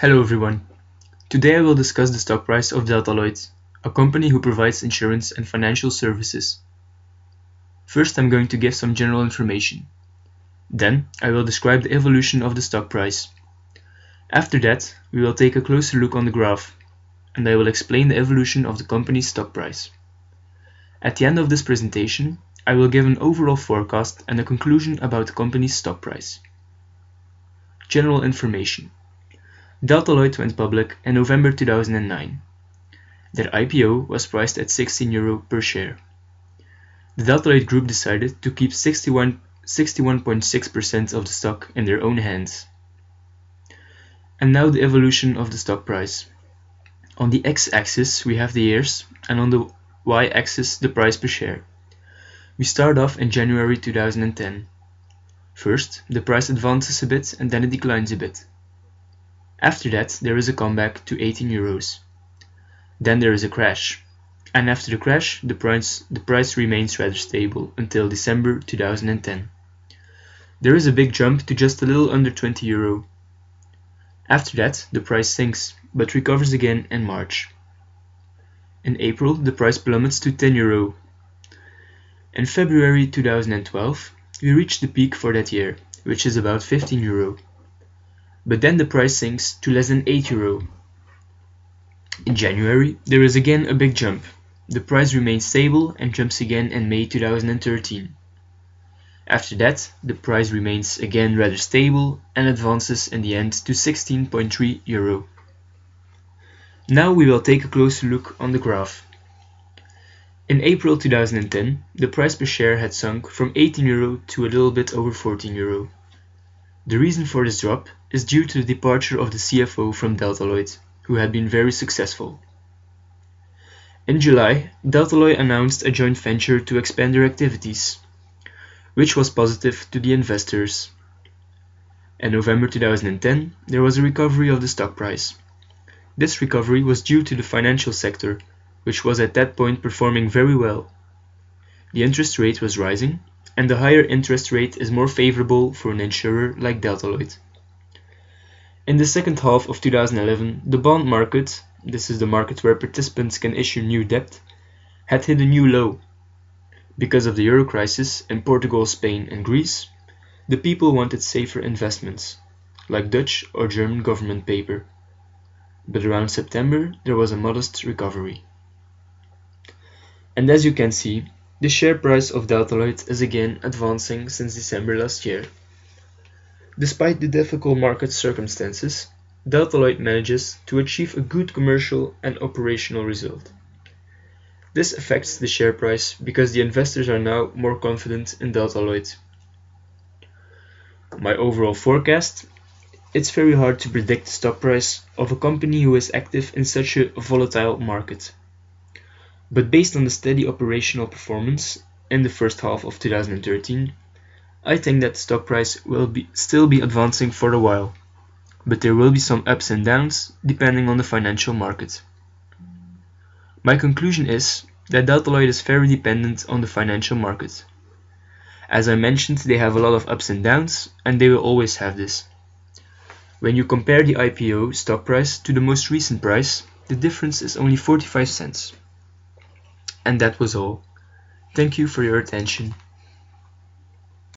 Hello everyone. Today I will discuss the stock price of Delta Lloyd, a company who provides insurance and financial services. First I'm going to give some general information. Then I will describe the evolution of the stock price. After that, we will take a closer look on the graph, and I will explain the evolution of the company's stock price. At the end of this presentation, I will give an overall forecast and a conclusion about the company's stock price. General information. Delta Lloyd went public in November 2009. Their IPO was priced at 16 euro per share. The Delta Lloyd Group decided to keep 61.6% of the stock in their own hands. And now the evolution of the stock price. On the x-axis we have the years and on the y-axis the price per share. We start off in January 2010. First, the price advances a bit and then it declines a bit. After that, there is a comeback to 18 euros. Then there is a crash. And after the crash, the price, the price remains rather stable until December 2010. There is a big jump to just a little under 20 euro. After that, the price sinks, but recovers again in March. In April, the price plummets to 10 euro in February 2012, we reached the peak for that year, which is about 15 euro. But then the price sinks to less than 8 euro. In January, there is again a big jump. The price remains stable and jumps again in May 2013. After that, the price remains again rather stable and advances in the end to 16.3 euro. Now we will take a closer look on the graph. In April 2010, the price per share had sunk from 18 euro to a little bit over 14 euro. The reason for this drop is due to the departure of the CFO from Delta Lloyd, who had been very successful. In July, Delta Lloyd announced a joint venture to expand their activities, which was positive to the investors. In November 2010, there was a recovery of the stock price. This recovery was due to the financial sector, which was at that point performing very well. The interest rate was rising, and the higher interest rate is more favorable for an insurer like Delta Lloyd. In the second half of 2011, the bond market, this is the market where participants can issue new debt, had hit a new low. Because of the euro crisis in Portugal, Spain and Greece, the people wanted safer investments, like Dutch or German government paper. But around September there was a modest recovery. And as you can see, the share price of Delta Lloyd is again advancing since December last year. Despite the difficult market circumstances, Delta Lloyd manages to achieve a good commercial and operational result. This affects the share price because the investors are now more confident in Delta Lloyd. My overall forecast it's very hard to predict the stock price of a company who is active in such a volatile market. But based on the steady operational performance in the first half of 2013, I think that the stock price will be, still be advancing for a while, but there will be some ups and downs depending on the financial market. My conclusion is that Delta Lloyd is very dependent on the financial market. As I mentioned, they have a lot of ups and downs, and they will always have this. When you compare the IPO stock price to the most recent price, the difference is only 45 cents. And that was all. Thank you for your attention.